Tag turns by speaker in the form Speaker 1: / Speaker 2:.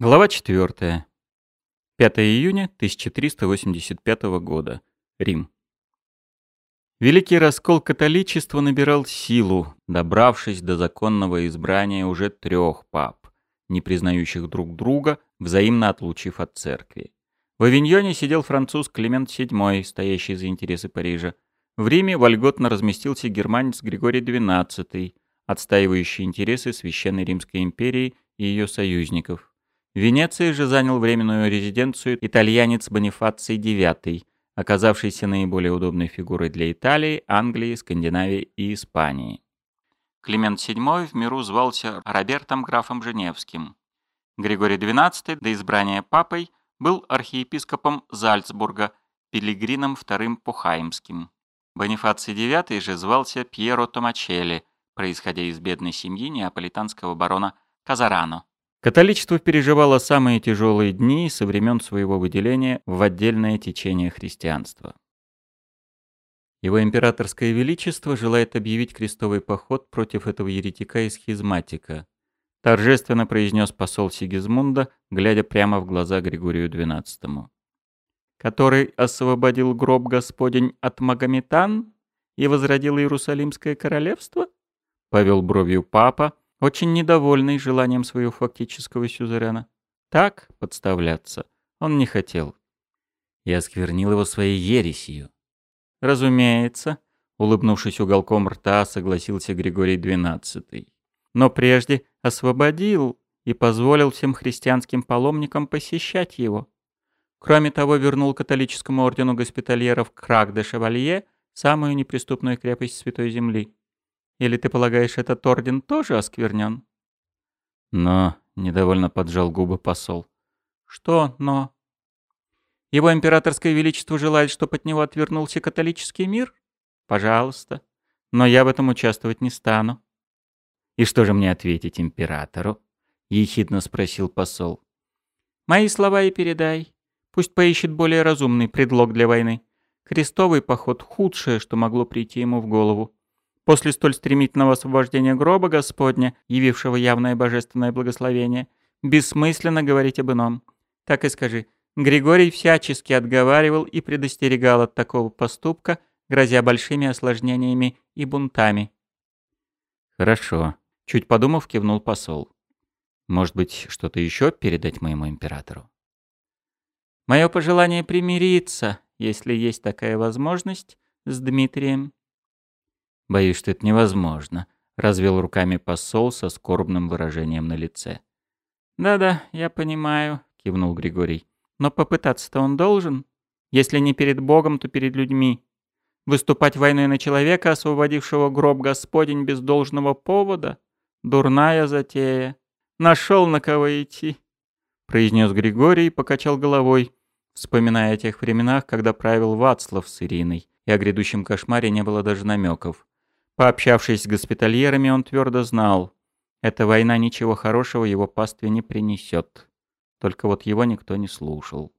Speaker 1: Глава 4. 5 июня 1385 года. Рим. Великий раскол католичества набирал силу, добравшись до законного избрания уже трех пап, не признающих друг друга, взаимно отлучив от церкви. В Авиньоне сидел француз Климент VII, стоящий за интересы Парижа. В Риме вольготно разместился германец Григорий XII, отстаивающий интересы Священной Римской империи и ее союзников – Венеции же занял временную резиденцию итальянец Бонифаций IX, оказавшийся наиболее удобной фигурой для Италии, Англии, Скандинавии и Испании. Климент VII в миру звался Робертом графом Женевским. Григорий XII до избрания папой был архиепископом Зальцбурга, Пилигрином II Пухаймским. Бонифаций IX же звался Пьеро Томачелли, происходя из бедной семьи неаполитанского барона Казарано. Католичество переживало самые тяжелые дни со времен своего выделения в отдельное течение христианства. Его императорское величество желает объявить крестовый поход против этого еретика и схизматика, торжественно произнес посол Сигизмунда, глядя прямо в глаза Григорию XII. «Который освободил гроб Господень от Магометан и возродил Иерусалимское королевство?» — повел бровью папа, очень недовольный желанием своего фактического сюзерена. Так подставляться он не хотел. Я осквернил его своей ересью. Разумеется, улыбнувшись уголком рта, согласился Григорий XII. Но прежде освободил и позволил всем христианским паломникам посещать его. Кроме того, вернул католическому ордену госпитальеров Крак-де-Шевалье самую неприступную крепость Святой Земли. Или ты полагаешь, этот орден тоже осквернен? Но, недовольно поджал губы посол. Что «но»? Его императорское величество желает, чтобы от него отвернулся католический мир? Пожалуйста. Но я в этом участвовать не стану. И что же мне ответить императору? Ехидно спросил посол. Мои слова и передай. Пусть поищет более разумный предлог для войны. Крестовый поход — худшее, что могло прийти ему в голову. После столь стремительного освобождения гроба Господня, явившего явное божественное благословение, бессмысленно говорить об ином. Так и скажи. Григорий всячески отговаривал и предостерегал от такого поступка, грозя большими осложнениями и бунтами. «Хорошо», — чуть подумав, кивнул посол. «Может быть, что-то еще передать моему императору?» «Мое пожелание примириться, если есть такая возможность, с Дмитрием Боюсь, что это невозможно, развел руками посол со скорбным выражением на лице. Да-да, я понимаю, кивнул Григорий. Но попытаться-то он должен. Если не перед Богом, то перед людьми. Выступать войной на человека, освободившего гроб Господень без должного повода? Дурная затея. Нашел на кого идти. Произнес Григорий и покачал головой, вспоминая о тех временах, когда правил Вацлав с Ириной, и о грядущем кошмаре не было даже намеков. Пообщавшись с госпитальерами, он твердо знал, эта война ничего хорошего его пастве не принесет. Только вот его никто не слушал.